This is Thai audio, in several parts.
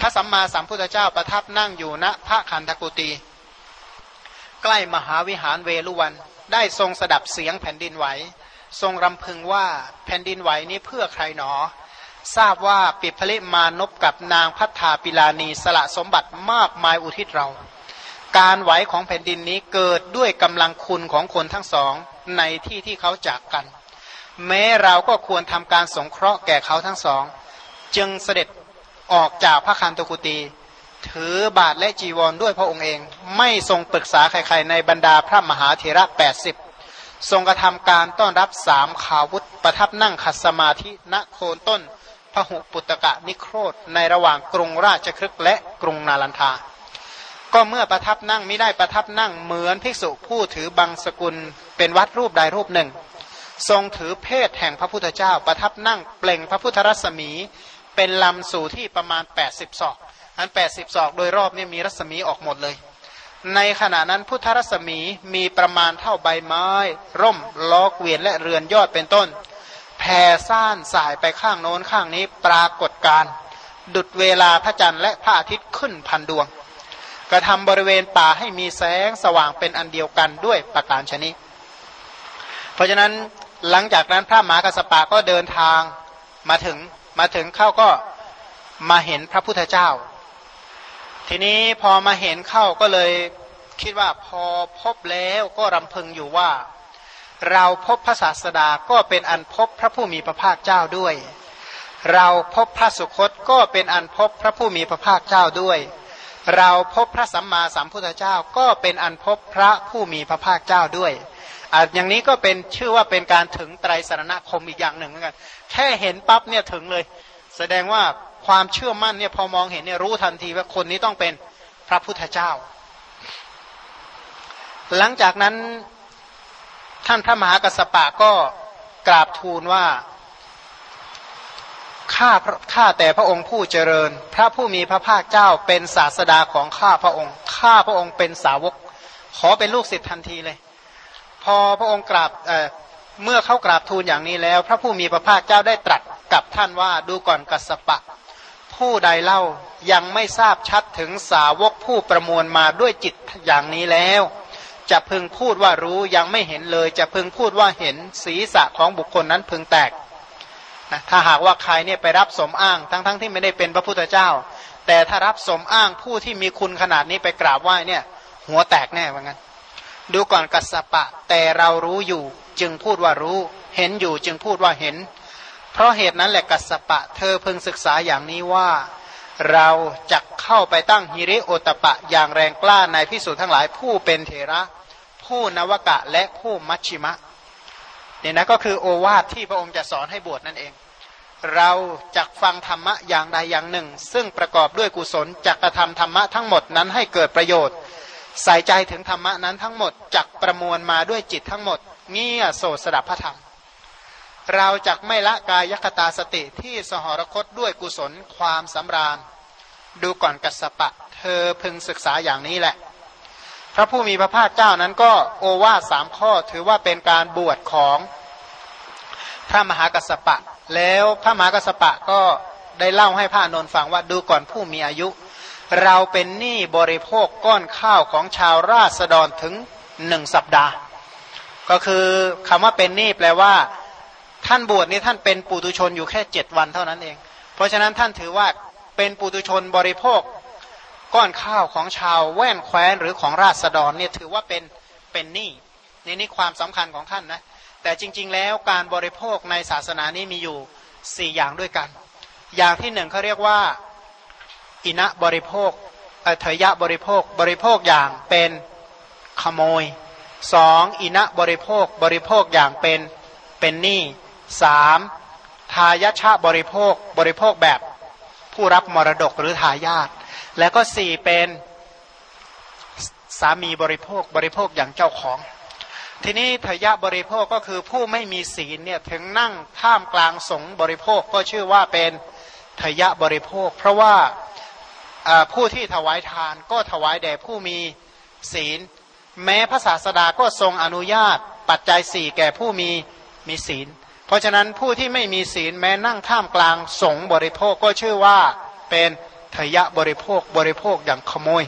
พระสัมมาสัมพุทธเจ้าประทับนั่งอยู่ณพระคันธกุตีใกล้มหาวิหารเวลุวัน ได้ทรงสดับเสียงแผ่นดินไหว ทรงรำพึงว่าแผ่นดินไหวนี้เพื่อใครหนอ ทราบว่าปิพลิมานพกับนางพัฒาปิลานีสละสมบัติมากมายอุทิศเรา การไหวของแผ่นดินนี้เกิดด้วยกำลังคุณของคนทั้งสองในที่ที่เขาจากกัน แม้เราก็ควรทำการสงเคราะห์แก่เขาทั้งสอง จึงเสด็จ ออกจากพระคันตกุตีถือบาทและจีวรด้วยพระองค์เอง ไม่ทรงปรึกษาใครๆในบรรดาพระมหาเถระ 80 ทรงกระทำการต้อนรับสามขาวุธประทับนั่งขัดสมาธิณโคนต้นพหุปุตกะนิโครธในระหว่างกรุงราชครึกและกรุงนาลันทา ก็เมื่อประทับนั่งไม่ได้ประทับนั่งเหมือนภิกษุผู้ถือบังสกุลเป็นวัดรูปใดรูปหนึ่ง ทรงถือเพศแห่งพระพุทธเจ้าประทับนั่งเปล่งพระพุทธรัศมี เป็นลำสู่ที่ประมาณ 80 ศอก อัน 80 ศอกโดยรอบนี่มีรัศมีออกหมดเลย ในขณะนั้นพุทธรัศมีมีประมาณเท่าใบไม้ ร่มล้อเกวียนและเรือนยอดเป็นต้นแผ่ซ่านสายไปข้างโน้นข้างนี้ปรากฏการ ดุดเวลาพระจันทร์และพระอาทิตย์ขึ้นพันดวง กระทำบริเวณป่าให้มีแสงสว่างเป็นอันเดียวกันด้วยประการชนิดเพราะฉะนั้นหลังจากนั้นพระมหากระสปะก็เดินทางมาถึง มาถึงเข้าก็มาเห็นพระพุทธเจ้า ทีนี้พอมาเห็นเข้าก็เลยคิดว่าพอพบแล้วก็รำพึงอยู่ว่า เราพบพระศาสดาก็เป็นอันพบพระผู้มีพระภาคเจ้าด้วย เราพบพระสุคตก็เป็นอันพบพระผู้มีพระภาคเจ้าด้วย เราพบพระสัมมาสัมพุทธเจ้าก็เป็นอันพบพระผู้มีพระภาคเจ้าด้วย อาอย่างนี้ก็เป็นชื่อว่าเป็นการถึงไตรสารณคมอีกอย่างหนึ่งเหมือนกันแค่เห็นปั๊บเนี่ยถึงเลย แสดงว่าความเชื่อมั่นเนี่ยพอมองเห็นเนี่ยรู้ทันทีว่าคนนี้ต้องเป็นพระพุทธเจ้า หลังจากนั้นท่านพระมหากัสสปะก็กราบทูลว่าข้าข้าแต่พระองค์ผู้เจริญ พระผู้มีพระภาคเจ้าเป็นศาสดาของข้าพระองค์ ข้าพระองค์เป็นสาวก ขอเป็นลูกศิษย์ทันทีเลย พอพระองค์กราบเเมื่อเข้ากราบทูลอย่างนี้แล้ว พระผู้มีพระภาคเจ้าได้ตรัสกับท่านว่าดูก่อนกัสปะ ผู้ใดเล่ายังไม่ทราบชัดถึงสาวกผู้ประมวลมาด้วยจิตอย่างนี้แล้ว จะพึงพูดว่ารู้ยังไม่เห็นเลย จะพึงพูดว่าเห็นศีรษะของบุคคลนั้นพึงแตกนะถ้าหากว่าใครเนี่ยไปรับสมอ้างทั้งๆทที่ไม่ได้เป็นพระพุทธเจ้า แต่ถ้ารับสมอ้างผู้ที่มีคุณขนาดนี้ไปกราบไหว้เนี่ย หัวแตกแน่เหมือนกัน ดูก่อนกัสปะ แต่เรารู้อยู่จึงพูดว่ารู้ เห็นอยู่จึงพูดว่าเห็น เพราะเหตุนั้นแหละกัสปะ เธอเพึงศึกษาอย่างนี้ว่า เราจะเข้าไปตั้งฮิริโอตปะอย่างแรงกล้าในพิสูจน์ทั้งหลายผู้เป็นเถระ ผู้นวกะและผู้มัชชิมะเนี่ยนะก็คือโอวาทที่พระองค์จะสอนให้บวชนั่นเอง เราจะฟังธรรมะอย่างใดอย่างหนึ่ง ซึ่งประกอบด้วยกุศลจักกระทำธรรมะทั้งหมดนั้นให้เกิดประโยชน์ ใส่ใจถึงธรรมะนั้นทั้งหมดจักประมวลมาด้วยจิตทั้งหมด เงี่ยโสดสดับพระธรรม เราจะไม่ละกายคตาสติที่สหรคตด้วยกุศลความสำราญ ดูก่อนกัสปะ เธอพึงศึกษาอย่างนี้แหละ พระผู้มีพระภาคเจ้านั้นก็โอวาสามข้อถือว่าเป็นการบวชของพระมหากัสปะ แล้วพระมหากัสปะก็ได้เล่าให้พระนนท์ฟังว่าดูก่อนผู้มีอายุ เราเป็นหนี้บริโภคก้อนข้าวของชาวราษฎรถึงหนึ่งสัปดาห์ ก็คือคำว่าเป็นหนี้แปลว่า ท่านบวชนี่ท่านเป็นปุตุชนอยู่แค่เจ็ดวันเท่านั้นเอง เพราะฉะนั้นท่านถือว่าเป็นปุตุชนบริโภค ก้อนข้าวของชาวแว่นแคว้นหรือของราษฎรเนี่ยถือว่าเป็นเป็นหนี้นี่นี่ความสำคัญของท่านนะแต่จริง ๆ แล้วการบริโภคในศาสนานี้มีอยู่สี่อย่างด้วยกัน อย่างที่หนึ่งเขาเรียกว่า อินะบริโภคเถยะบริโภคบริโภคอย่างเป็นขโมยสองอินะบริโภคบริโภคอย่างเป็นเป็นหนี้สามทายาชาบริโภคบริโภคแบบผู้รับมรดกหรือทายาทแล้วก็สี่เป็นสามีบริโภคบริโภคอย่างเจ้าของ ทีนี้ทายะบริโภคก็คือผู้ไม่มีศีลเนี่ยถึงนั่งท่ามกลางสงบริโภคก็ชื่อว่าเป็นทายะบริโภค เพราะว่า ผู้ที่ถวายทานก็ถวายแด่ผู้มีศีล แม้พระศาสดาก็ทรงอนุญาตปัจจัยสี่แก่ผู้มีมีศีล เพราะฉะนั้นผู้ที่ไม่มีศีลแม้นั่งท่ามกลางสงบริโภคก็ชื่อว่าเป็นทยะบริโภคบริโภคอย่างขโมย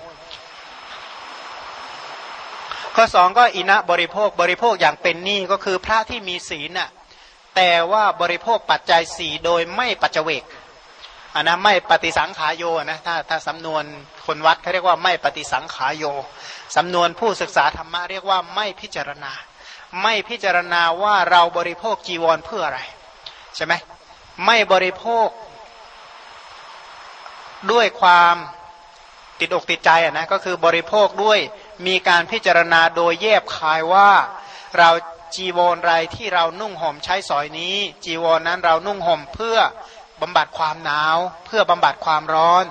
ข้อสองก็อินะบริโภคบริโภคอย่างเป็นหนี้ก็คือพระที่มีศีลน่ะแต่ว่าบริโภคปัจจัยสี่โดยไม่ปัจเจก อันนะไม่ปฏิสังขายโยนะถ้าถ้าสำนวนคนวัดเขาเรียกว่าไม่ปฏิสังขายโยสำนวนผู้ศึกษาธรรมะเรียกว่าไม่พิจารณา ไม่พิจารณาว่าเราบริโภคจีวรเพื่ออะไรใช่ไหมไม่บริโภคด้วยความติดอกติดใจนะก็คือบริโภคด้วยมีการพิจารณาโดยแยบคายว่าเราจีวรไรที่เรานุ่งห่มใช้สอยนี้ จีวรนั้นเรานุ่งห่มเพื่อ บำบัดความหนาว เพื่อบำบัดความร้อน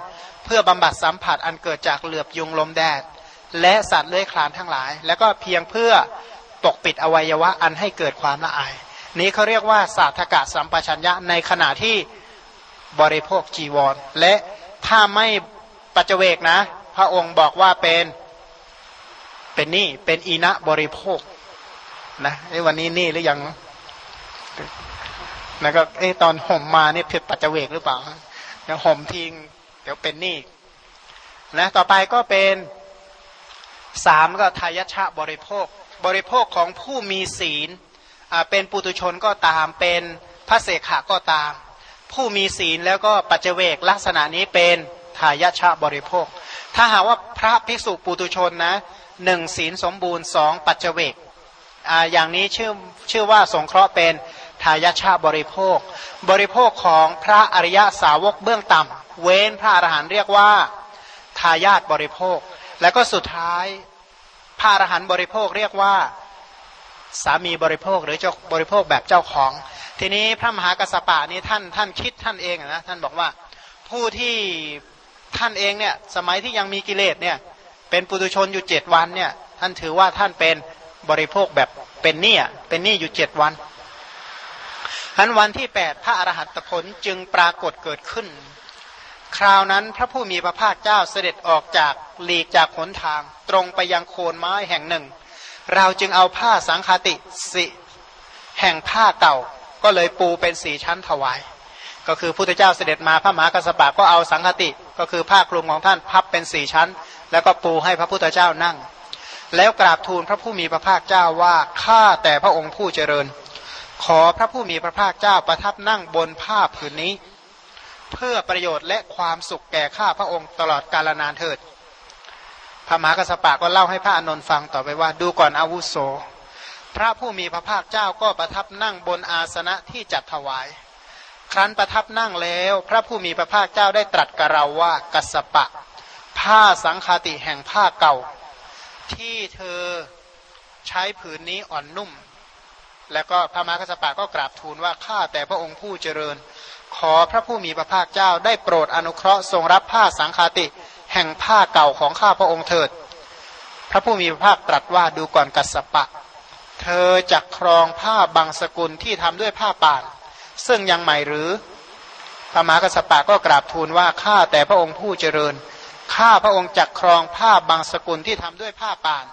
เพื่อบำบัดสัมผัสอันเกิดจากเหลือบยุงลมแดด และสัตว์เลื้อยคลานทั้งหลาย แล้วก็เพียงเพื่อปกปิดอวัยวะอันให้เกิดความละอาย นี้เขาเรียกว่าศาสตกะสัมปชัญญะในขณะที่บริโภคจีวร และถ้าไม่ปัจเจกนะ พระองค์บอกว่าเป็นเป็นนี่เป็นอีนะบริโภคนะวันนี้นี่หรือยัง นะก็ไอ้ตอนห่มมาเนี่ยผิดปัจเจเวกหรือเปล่าเดี๋ยวห่มทิ้งเดี๋ยวเป็นนี่นะต่อไปก็เป็นสามก็ทายชะบริโภค บริโภคของผู้มีศีลเป็นปุตุชนก็ตามเป็นพระเสขะก็ตาม ผู้มีศีลแล้วก็ปัจเจเวกลักษณะนี้เป็นทายชะบริโภค ถ้าหากว่าพระภิกษุปุตุชนนะหนึ่งศีลสมบูรณ์สองปัจเจเวกอย่างนี้ชื่อชื่อว่าสงเคราะห์เป็น ทายาชาบริโภค บริโภคของพระอริยสาวกเบื้องต่ำเว้นพระอรหันต์เรียกว่าทายาทบริโภค แล้วก็สุดท้ายพระอรหันต์บริโภคเรียกว่าสามีบริโภคหรือเจ้าบริโภคแบบเจ้าของ ทีนี้พระมหากัสปะนี้ท่านท่านคิดท่านเองนะท่านบอกว่าผู้ที่ท่านเองเนี่ยสมัยที่ยังมีกิเลสเนี่ยเป็นปุตุชนอยู่เจ็ดวันเนี่ยท่านถือว่าท่านเป็นบริโภคแบบเป็นหนี้เป็นหนี้อยู่เจ็ดวัน ทันวันที่แปดพระอรหัตผลจึงปรากฏเกิดขึ้น คราวนั้นพระผู้มีพระภาคเจ้าเสด็จออกจากหลีกจากหนทาง ตรงไปยังโคนไม้แห่งหนึ่ง เราจึงเอาผ้าสังคติสิ แห่งผ้าเก่าก็เลยปูเป็นสีชั้นถวาย ก็คือพุทธเจ้าเสด็จมาพระมหากัสปะก็เอาสังคติ ก็คือผ้าคลุมของท่านพับเป็นสี่ชั้น แล้วก็ปูให้พระพุทธเจ้านั่ง แล้วกราบทูลพระผู้มีพระภาคเจ้าว่าข้าแต่พระองค์ผู้เจริญ ขอพระผู้มีพระภาคเจ้าประทับนั่งบนผ้าผืนนี้ เพื่อประโยชน์และความสุขแก่ข้าพระองค์ตลอดกาลนานเถิด พระมหากระสปะก็เล่าให้พระอนนท์ฟังต่อไปว่าดูก่อนอาวุโส พระผู้มีพระภาคเจ้าก็ประทับนั่งบนอาสนะที่จัดถวาย ครั้นประทับนั่งแล้ว พระผู้มีพระภาคเจ้าได้ตรัสกับเราว่ากัสปะ ผ้าสังคติแห่งผ้าเก่า ที่เธอใช้ผืนนี้อ่อนนุ่ม แล้วก็พระมหากษัตริย์ก็กราบทูลว่าข้าแต่พระองค์ผู้เจริญ ขอพระผู้มีพระภาคเจ้าได้โปรดอนุเคราะห์ทรงรับผ้าสังคาติ แห่งผ้าเก่าของข้าพระองค์เถิด พระผู้มีพระภาคตรัสว่าดูก่อนกัสปะ เธอจักครองผ้าบางสกุลที่ทำด้วยผ้าป่าน ซึ่งยังใหม่หรือพระมหากษัตริย์ก็กราบทูลว่าข้าแต่พระองค์ผู้เจริญข้าพระองค์จักครองผ้าบางสกุลที่ทำด้วยผ้าป่าน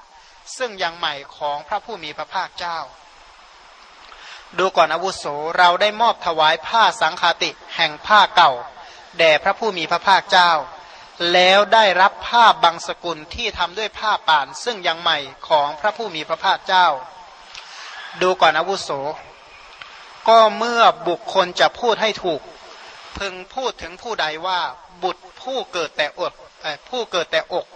ซึ่งยังใหม่ของพระผู้มีพระภาคเจ้า ดูก่อนอาวุโสเราได้มอบถวายผ้าสังคาติแห่งผ้าเก่า แด่พระผู้มีพระภาคเจ้า แล้วได้รับผ้าบางสกุลที่ทำด้วยผ้าป่านซึ่งยังใหม่ของพระผู้มีพระภาคเจ้า ดูก่อนอาวุโส ก็เมื่อบุคคลจะพูดให้ถูก พึงพูดถึงผู้ใดว่าบุตรผู้เกิดแต่อดผู้เกิดแต่อก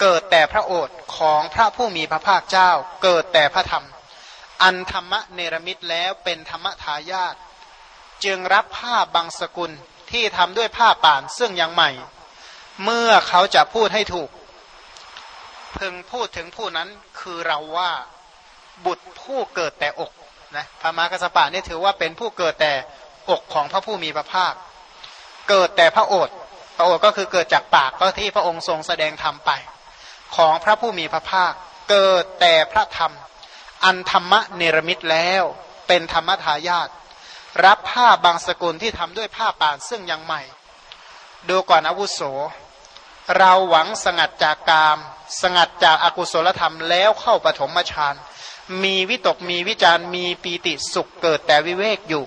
เกิดแต่พระโอษของพระผู้มีพระภาคเจ้า เกิดแต่พระธรรม อันธรรมะเนรมิตแล้วเป็นธรรมทายาทจึงรับผ้าบางสกุลที่ทำด้วยผ้าป่านซึ่งยังใหม่ เมื่อเขาจะพูดให้ถูก พึงพูดถึงผู้นั้นคือเราว่าบุตรผู้เกิดแต่อกนะพระมหากษัตริย์นี่ถือว่าเป็นผู้เกิดแต่อกของพระผู้มีพระภาค เกิดแต่พระโอษฐ์พระโอษฐ์ก็คือเกิดจากปากก็ที่พระองค์ทรงแสดงธรรมไป ของพระผู้มีพระภาค เกิดแต่พระธรรม อันธรรมะเนรมิตแล้ว เป็นธรรมทายาทรับผ้าบางสกุลที่ทำด้วยผ้าป่านซึ่งยังใหม่ ดูก่อนอาวุโส เราหวังสงัดจากกาม สงัดจากอากุศลธรรมแล้วเข้าปฐมฌานมีวิตกมีวิจารมีปีติสุขเกิดแต่วิเวกอยู่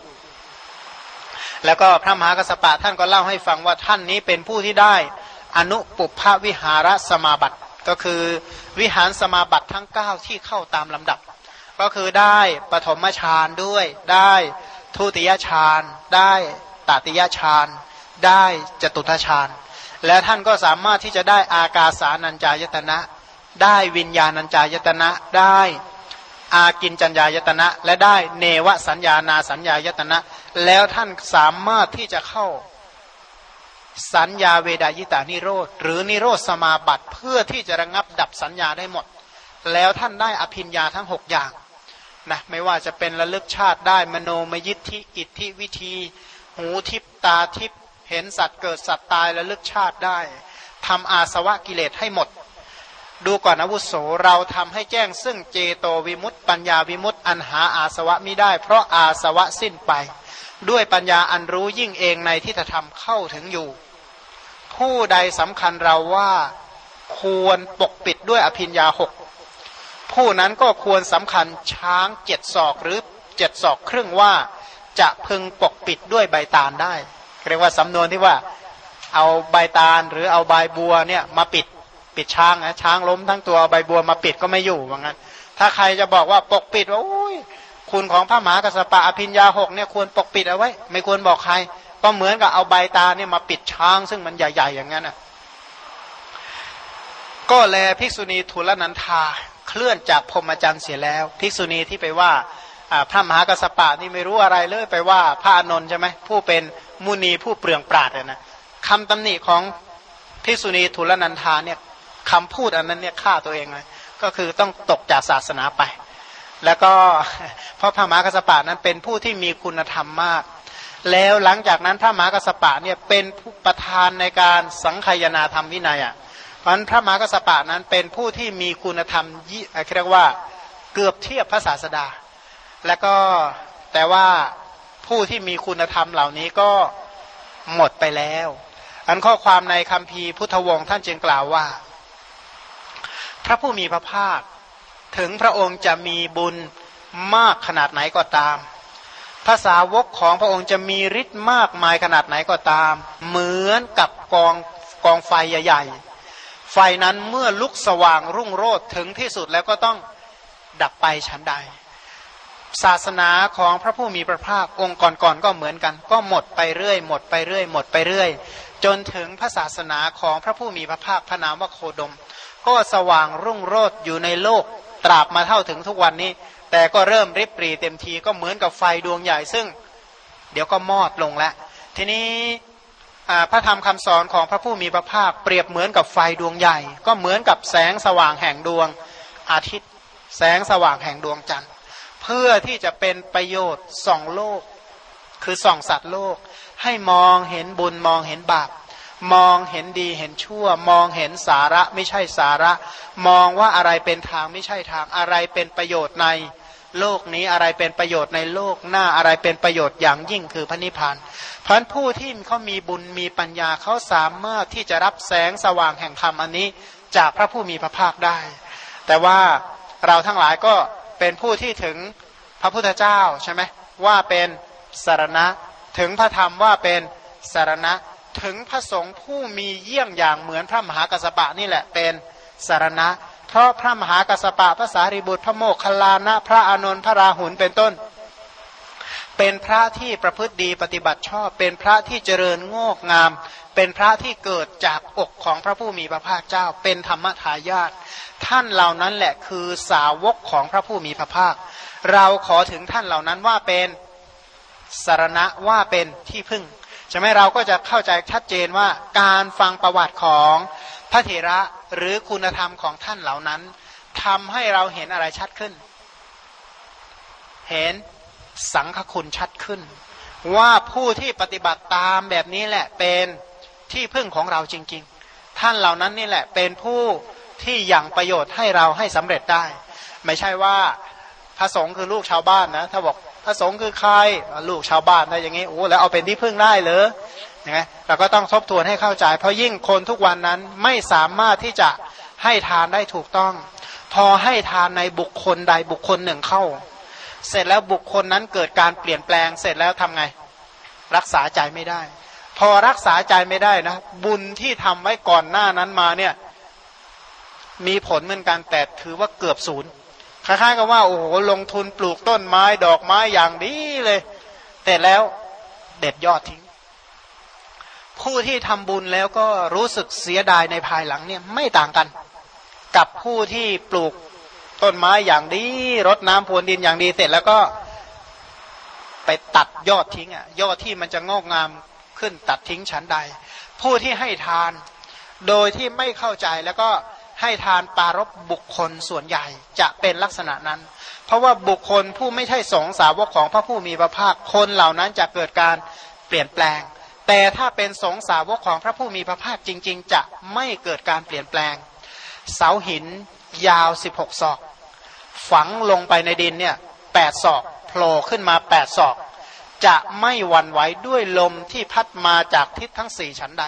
แล้วก็พระมหากัสปะท่านก็เล่าให้ฟังว่าท่านนี้เป็นผู้ที่ได้ อนุปุพวิหารสมาบัติก็คือวิหารสมาบัติทั้ง 9 ที่เข้าตามลำดับ ก็คือได้ปฐมฌานด้วย ได้ทุติยฌาน ได้ตติยฌาน ได้จตุทฌาน และท่านก็สามารถที่จะได้อากาสานัญจายตนะ ได้วิญญาณัญจายตนะ ได้อากินจัญญายตนะ และได้เนวสัญญานาสัญญายตนะ แล้วท่านสามารถที่จะเข้าสัญญาเวดายตานิโรธหรือนิโรธสมาบัติเพื่อที่จะระงับดับสัญญาได้หมด แล้วท่านได้อภิญญาทั้งหกอย่าง นะไม่ว่าจะเป็นระลึกชาติได้มโนมยิทธิอิทธิวิธี หูทิพตาทิพเห็นสัตว์เกิดสัตว์ตายระลึกชาติได้ทำอาสวะกิเลสให้หมด ดูก่อนอวุโสเราทำให้แจ้งซึ่งเจโตวิมุตต์ปัญญาวิมุตต์อันหาอาสวะไม่ได้ เพราะอาสวะสิ้นไป ด้วยปัญญาอันรู้ยิ่งเองในที่ธรรมเข้าถึงอยู่ ผู้ใดสำคัญเราว่าควรปกปิดด้วยอภิญญาหก ผู้นั้นก็ควรสำคัญช้างเจ็ดศอกหรือเจ็ดศอกครึ่งว่าจะพึงปกปิดด้วยใบตาลได้ เรียกว่าสำนวนที่ว่าเอาใบตาลหรือเอาใบบัวเนี่ยมาปิดปิดช้างนะช้างล้มทั้งตัวเอาใบบัวมาปิดก็ไม่อยู่ว่างั้น ถ้าใครจะบอกว่าปกปิดว่าโอ้ยคุณของพระมหากษัตริย์อภิญญาหกเนี่ยควรปกปิดเอาไว้ ไม่ควรบอกใคร ก็เหมือนกับเอาใบตาเนี่ยมาปิดช้าง ซึ่งมันใหญ่ ๆ อย่างนั้นอะก็แลภิกษุณีทุลนันทา เคลื่อนจากพรหมจรรย์เสียแล้ว ภิกษุณีที่ไปว่าพระมหากสปะนี่ไม่รู้อะไรเลยไปว่าพระอนนท์ใช่ไหมผู้เป็นมุนีผู้เปลืองปราดนะคำตำหนิของภิกษุณีทุลนันทาเนี่ยคำพูดอันนั้นเนี่ยฆ่าตัวเองเลยก็คือต้องตกจากศาสนาไป แล้วก็เพราะพระมหากสปะนั้นเป็นผู้ที่มีคุณธรรมมาก แล้วหลังจากนั้นพระมหากสปะเนี่ยเป็นผู้ประธานในการสังขยนาธรรมวินัยอะ เพราะนั้นพระมหากัสปะนั้นเป็นผู้ที่มีคุณธรรมยี่เรียกว่าเกือบเทียบพระศาสดา แล้วก็แต่ว่าผู้ที่มีคุณธรรมเหล่านี้ก็หมดไปแล้ว อันข้อความในคำพีพุทธวงศ์ท่านจึงกล่าวว่า พระผู้มีพระภาค ถึงพระองค์จะมีบุญมากขนาดไหนก็ตามภาษาวกของพระองค์จะมีฤทธิ์มากมายขนาดไหนก็ตาม เหมือนกับกองกองไฟใหญ่ๆ ไฟนั้นเมื่อลุกสว่างรุ่งโรจน์ถึงที่สุดแล้วก็ต้องดับไปชั้นใด ศาสนาของพระผู้มีพระภาคองค์ก่อนๆก็เหมือนกัน ก็หมดไปเรื่อย หมดไปเรื่อย หมดไปเรื่อย จนถึงพระศาสนาของพระผู้มีพระภาคพระนามว่าโคดม ก็สว่างรุ่งโรจน์อยู่ในโลกตราบมาเท่าถึงทุกวันนี้ แต่ก็เริ่มริบปรีเต็มทีก็เหมือนกับไฟดวงใหญ่ซึ่ง เดี๋ยวก็มอดลงแล้วทีนี้ พระธรรมคำสอนของพระผู้มีพระภาคเปรียบเหมือนกับไฟดวงใหญ่ ก็เหมือนกับแสงสว่างแห่งดวงอาทิตย์ แสงสว่างแห่งดวงจันทร์ เพื่อที่จะเป็นประโยชน์ส่องโลก คือส่องสัตว์โลก ให้มองเห็นบุญมองเห็นบาปมองเห็นดีเห็นชั่ว มองเห็นสาระไม่ใช่สาระ มองว่าอะไรเป็นทางไม่ใช่ทางอะไรเป็นประโยชน์ใน โลกนี้อะไรเป็นประโยชน์ในโลกหน้าอะไรเป็นประโยชน์อย่างยิ่งคือพระนิพพานพราะผู้ที่เขามีบุญมีปัญญาเขาสามารถที่จะรับแสงสว่างแห่งธรรมอันนี้ จากพระผู้มีพระภาคได้ แต่ว่าเราทั้งหลายก็เป็นผู้ที่ถึงพระพุทธเจ้าใช่ไหมว่าเป็นสารณะ ถึงพระธรรมว่าเป็นสารณะ ถึงพระสงฆ์ผู้มีเยี่ยงอย่างเหมือนพระมหากัสปะนี่แหละเป็นสารณะ เพราะพระมหากัสปะพระสารีบุตรพระโมคคัลลานะ พระอานนท์พระราหุลเป็นต้น เป็นพระที่ประพฤติดีปฏิบัติชอบ เป็นพระที่เจริญงอกงาม เป็นพระที่เกิดจากอกของพระผู้มีพระภาคเจ้า เป็นธรรมทายาทท่านเหล่านั้นแหละคือสาวกของพระผู้มีพระภาค เราขอถึงท่านเหล่านั้นว่าเป็นสารณะว่าเป็นที่พึ่งใช่ไหมเราก็จะเข้าใจชัดเจนว่าการฟังประวัติของ ระเถระหรือคุณธรรมของท่านเหล่านั้นทำให้เราเห็นอะไรชัดขึ้น เห็นสังฆคุณชัดขึ้น ว่าผู้ที่ปฏิบัติตามแบบนี้แหละเป็นที่พึ่งของเราจริง ๆ ท่านเหล่านั้นนี่แหละเป็นผู้ที่ยังประโยชน์ให้เราให้สำเร็จได้ ไม่ใช่ว่าพระสงฆ์คือลูกชาวบ้านนะ ถ้าบอกพระสงฆ์คือใครลูกชาวบ้านได้อย่างนี้โอ้แล้วเอาเป็นที่พึ่งได้เหรอ ยังไงเราก็ต้องทบทวนให้เข้าใจ เพราะยิ่งคนทุกวันนั้นไม่สามารถที่จะให้ทานได้ถูกต้อง พอให้ทานในบุคคลใดบุคคลหนึ่งเข้า เสร็จแล้วบุคคลนั้นเกิดการเปลี่ยนแปลงเสร็จแล้วทำไง รักษาใจไม่ได้ พอรักษาใจไม่ได้นะ บุญที่ทำไว้ก่อนหน้านั้นมาเนี่ยมีผลเหมือนกันแต่ถือว่าเกือบศูนย์คล้ายๆกับว่าโอ้โหลงทุนปลูกต้นไม้ดอกไม้อย่างดีเลย แต่แล้วเด็ดยอดทิ้ง ผู้ที่ทำบุญแล้วก็รู้สึกเสียดายในภายหลังเนี่ยไม่ต่างกัน กับผู้ที่ปลูกต้นไม้อย่างดีรดน้ำพรวนดินอย่างดีเสร็จแล้วก็ไปตัดยอดทิ้งอะยอดที่มันจะงอกงามขึ้นตัดทิ้งชั้นใด ผู้ที่ให้ทานโดยที่ไม่เข้าใจแล้วก็ให้ทานปารบบุคคลส่วนใหญ่จะเป็นลักษณะนั้น เพราะว่าบุคคลผู้ไม่ใช่สงสาวกของพระผู้มีพระภาคคนเหล่านั้นจะเกิดการเปลี่ยนแปลง แต่ถ้าเป็นสงสาวกของพระผู้มีพระภาคจริง ๆ จะไม่เกิดการเปลี่ยนแปลง เสาหินยาว 16 ศอก ฝังลงไปในดินเนี่ยแปดศอกโผล่ขึ้นมาแปดศอก จะไม่หวั่นไหวด้วยลมที่พัดมาจากทิศทั้งสี่ชั้นใด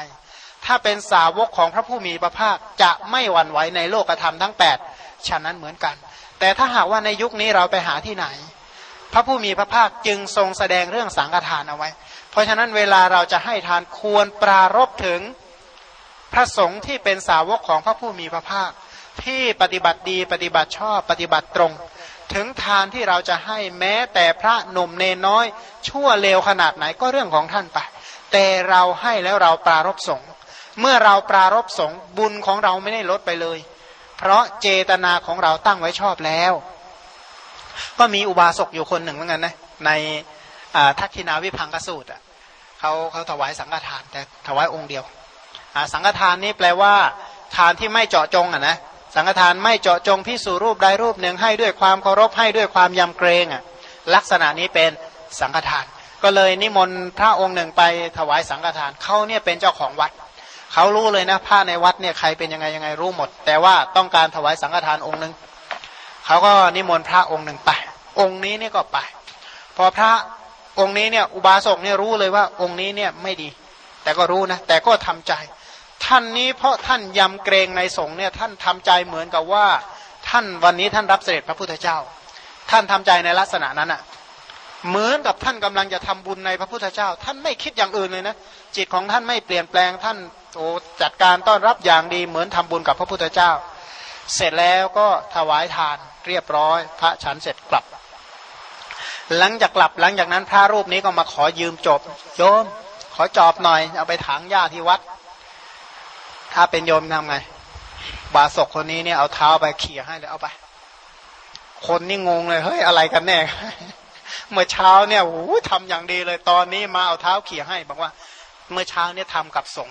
ถ้าเป็นสาวกของพระผู้มีพระภาคจะไม่หวั่นไหวในโลกธรรมทั้ง 8 ฉะนั้นเหมือนกัน แต่ถ้าหากว่าในยุคนี้เราไปหาที่ไหน พระผู้มีพระภาคจึงทรงแสดงเรื่องสังฆทานเอาไว้ เพราะฉะนั้นเวลาเราจะให้ทานควรปรารบถึงพระสงฆ์ที่เป็นสาวกของพระผู้มีพระภาค ที่ปฏิบัติดีปฏิบัติชอบปฏิบัติตรง ถึงทานที่เราจะให้แม้แต่พระหนุ่มเนน้อย ชั่วเลวขนาดไหนก็เรื่องของท่านไป แต่เราให้แล้วเราปรารบสงฆ์เมื่อเราปรารบสงบุญของเราไม่ได้ลดไปเลย เพราะเจตนาของเราตั้งไว้ชอบแล้ว ก็มีอุบาสกอยู่คนหนึ่งเหมือนกันนะใน ทักษินาวิพังกสูตรเขาเขาถวายสังฆทาน แต่ถวายองค์เดียวสังฆทานนี่แปลว่า ทานที่ไม่เจาะจงอะนะสังฆทานไม่เจาะจงพิสูรูปใดรูปหนึ่งให้ด้วยความเคารพให้ด้วยความยำเกรงอะลักษณะนี้เป็นสังฆทาน ก็เลยนิมนต์พระองค์หนึ่งไปถวายสังฆทานเขาเนี่ยเป็นเจ้าของวัดเขารู้เลยนะผ้าในวัดเนี่ยใครเป็นยังไงยังไงรู้หมด แต่ว่าต้องการถวายสังฆทานองค์หนึ่งเขาก็นิมนต์พระองค์หนึ่งไป องค์นี้เนี่ยก็ไป พอพระ องค์นี้เนี่ยอุบาสกเนี่ยรู้เลยว่าองค์นี้เนี่ยไม่ดี แต่ก็รู้นะแต่ก็ทำใจ ท่านนี้เพราะท่านยำเกรงในสงฆ์เนี่ยท่านทำใจเหมือนกับว่า ท่านวันนี้ท่านรับเสด็จพระพุทธเจ้า ท่านทำใจในลักษณะนั้นอะ่ะเหมือนกับท่านกำลังจะทำบุญในพระพุทธเจ้า ท่านไม่คิดอย่างอื่นเลยนะจิตของท่านไม่เปลี่ยนแปลงท่านโอ้จัดการต้อนรับอย่างดีเหมือนทำบุญกับพระพุทธเจ้า เสร็จแล้วก็ถวายทานเรียบร้อย พระฉันเสร็จกลับ หลังจากกลับหลังจากนั้นพระรูปนี้ก็มาขอยืมจบ โยม ขอจอบหน่อย เอาไปถางหญ้าที่วัด ถ้าเป็นโยมทำไง บาศกคนนี้เนี่ยเอาเท้าไปเขี่ยให้เลยเอาไป คนนี่งงเลยเฮ้ยอะไรกันแน่ เมื่อเช้าเนี่ยโอ้ทำอย่างดีเลย ตอนนี้มาเอาเท้าเขี่ยให้ บอกว่า เมื่อเช้าเนี่ยทำกับสง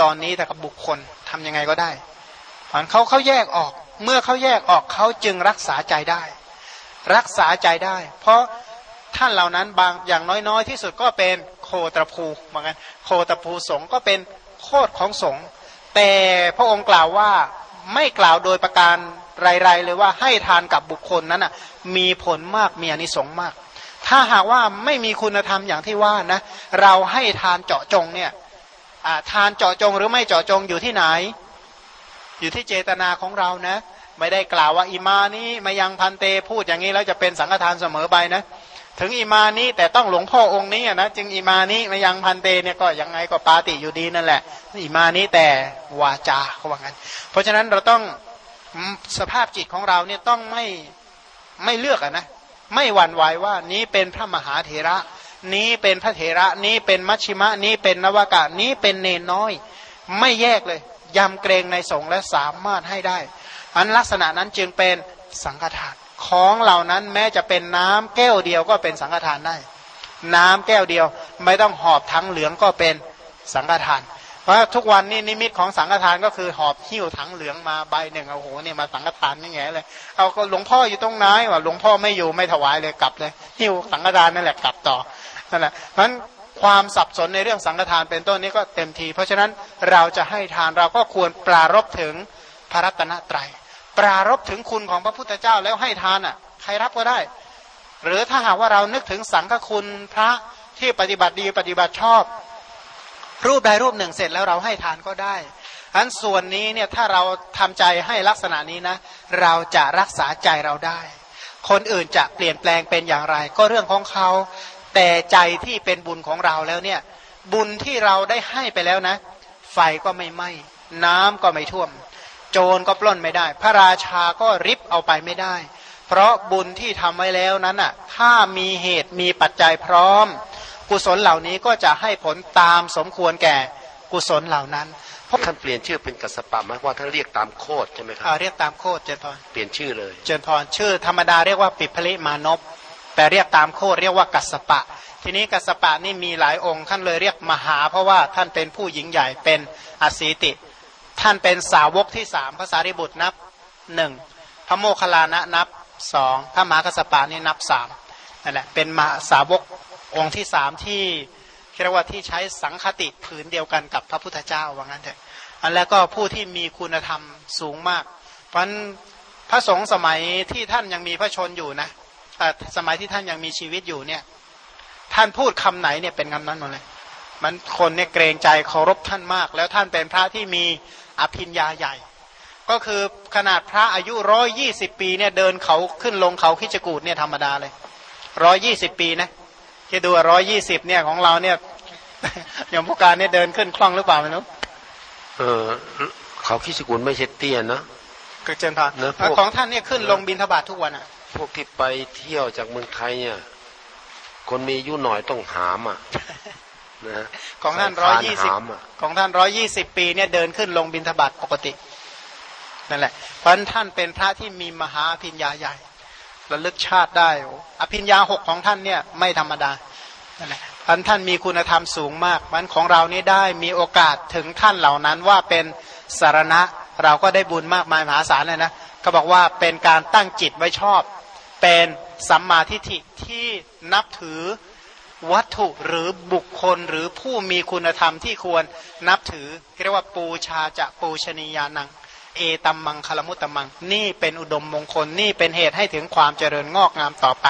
ตอนนี้แต่กับบุคคลทํำยังไงก็ได้อันเขาเขาแยกออก เมื่อเขาแยกออกเขาจึงรักษาใจได้ รักษาใจได้ เพราะท่านเหล่านั้นบางอย่างน้อยๆ ที่สุดก็เป็นโคตรภูเหมือนกันโคตรภูสงก็เป็นโคตรของสงแต่พระองค์กล่าวว่าไม่กล่าวโดยประการไรๆเลยว่าให้ทานกับบุคคลนั้นอะมีผลมากมีอนิสงส์มาก ถ้าหากว่าไม่มีคุณธรรมอย่างที่ว่านะ เราให้ทานเจาะจงเนี่ยทานเจาะจงหรือไม่เจาะจงอยู่ที่ไหน อยู่ที่เจตนาของเรานะ ไม่ได้กล่าวว่าอิมานี้มายังพันเตพูดอย่างนี้แล้วจะเป็นสังฆทานเสมอไปนะ ถึงอิมานี้แต่ต้องหลวงพ่อองค์นี้นะจึงอิมานี้มายังพันเตเนี่ยก็ยังไงก็ปาติอยู่ดีนั่นแหละอิมานี้แต่วาจาเขาว่างั้น เพราะฉะนั้นเราต้องสภาพจิตของเราเนี่ยต้องไม่ไม่เลือกอนะไม่หวั่นไหวว่านี้เป็นพระมหาเถระ นี้เป็นพระเถระนี้เป็นมัชชิมะ นี้เป็นนวากะนี้เป็นเนนน้อย ไม่แยกเลยยำเกรงในสงฆ์และสามารถให้ได้ อันลักษณะนั้นจึงเป็นสังฆทาน ของเหล่านั้นแม้จะเป็นน้ำแก้วเดียวก็เป็นสังฆทานได้ น้ำแก้วเดียว ไม่ต้องหอบทั้งเหลืองก็เป็นสังฆทาน เพราะทุกวันนี้นิมิตของสังฆทานก็คือหอบหิ้วถังเหลืองมาใบหนึ่งโอ้โหเนี่ยมาสังฆทานนี่ไงเลยเอาก็หลวงพ่ออยู่ตรงไหนวะหลวงพ่อไม่อยู่ไม่ถวายเลยกลับเลยหิ้วสังฆทานนั่นแหละกลับต่อนั่นแหละนั้นความสับสนในเรื่องสังฆทานเป็นต้นนี้ก็เต็มที เพราะฉะนั้นเราจะให้ทานเราก็ควรปรารบถึงพระรัตนตรัย ปรารบถึงคุณของพระพุทธเจ้าแล้วให้ทานอะ ใครรับก็ได้ หรือถ้าหากว่าเรานึกถึงสังฆคุณพระที่ปฏิบัติดีปฏิบัติชอบ รูปใดรูปหนึ่งเสร็จแล้วเราให้ทานก็ได้อันส่วนนี้เนี่ยถ้าเราทำใจให้ลักษณะนี้นะ เราจะรักษาใจเราได้ คนอื่นจะเปลี่ยนแปลงเป็นอย่างไร ก็เรื่องของเขาแแต่ใจที่เป็นบุญของเราแล้วเนี่ยบุญที่เราได้ให้ไปแล้วนะ ไฟก็ไม่ไหม้น้ำก็ไม่ท่วม โจรก็ปล้นไม่ได้ พระราชาก็ริบเอาไปไม่ได้ เพราะบุญที่ทำไว้แล้วนั้นอะถ้ามีเหตุมีปัจจัยพร้อม กุศลเหล่านี้ก็จะให้ผลตามสมควรแก่กุศลเหล่านั้นท่านเปลี่ยนชื่อเป็นกัสสปะหมายว่าท่านเรียกตามโคดใช่ไหมครัอ่าบเรียกตามโคดเจนพรเปลี่ยนชื่อเลย เจนพรชื่อธรรมดาเรียกว่าปิพลิมานพแต่เรียกตามโคดเรียกว่ากัสสปะ ทีนี้กัสสปะนี่มีหลายองค์ท่านเลยเรียกมหา เพราะว่าท่านเป็นผู้หญิงใหญ่เป็นอสีติ ท่านเป็นสาวกที่สามภาษาริบุตรนับหนึ่งพระโมคคัลลานะนับสองพระมหากัสสปะนี่นับสามนั่นแหละเป็นมหาสาวกองค์ที่สามที่เรียกว่าที่ใช้สังคติผืนเดียวกันกับพระพุทธเจ้าว่างั้นเถอะอันแล้วก็ผู้ที่มีคุณธรรมสูงมาก เพราะฉะนั้นพระสงฆ์สมัยที่ท่านยังมีพระชนอยู่นะเอ่สมัยที่ท่านยังมีชีวิตอยู่เนี่ยท่านพูดคำไหนเนี่ยเป็นคำนั้นหมดเลย มันคนเนี่ยเกรงใจเคารพท่านมาก แล้วท่านเป็นพระที่มี อภิญญาใหญ่ ก็คือขนาดพระอายุร้อยยี่สิบปีเนี่ยเดินเขาขึ้นลงเขาคิจกูดเนี่ยธรรมดาเลยร้อยยี่สิบปีนะคิดดูร้อยยี่สิบเนี่ยของเราเนี่ยอย่างพวกการเนี่ยเดินขึ้นคล่องหรือเปล่าไม่รู้เออเขาคิดสกุลไม่ใช่เตี้ยนะก็เจนพานเนอะพวกของท่านเนี่ยขึ้นลงบินทบาททุกวันอะ พวกที่ไปเที่ยวจากเมืองไทยเนี่ย คนมีอายุหน่อยต้องหามอะ นะของท่านใส่ร้อยคยี่สิบหามอะของท่านร้อยยี่สิบปีเนี่ยเดินขึ้นลงบินทบาทปกตินั่นแหละ เพราะฉะนั้นท่านเป็นพระที่มีมหาอภิญญาใหญ่ระลึกชาติได้โอ้อภิญญาหกของท่านเนี่ยไม่ธรรมดานั่นแหละท่านท่านมีคุณธรรมสูงมากมันของเรานี่ได้มีโอกาสถึงท่านเหล่านั้นว่าเป็นสารณะเราก็ได้บุญมากมายมหาศาลเลยนะก็บอกว่าเป็นการตั้งจิตไว้ชอบ เป็นสัมมาทิฏฐิที่นับถือ วัตถุหรือบุคคลหรือผู้มีคุณธรรมที่ควรนับถือเรียกว่าปูชาจะปูชนียานัง เอตัมมังคลมุตตมัง นี่เป็นอุดมมงคลนี่เป็นเหตุให้ถึงความเจริญงอกงามต่อไป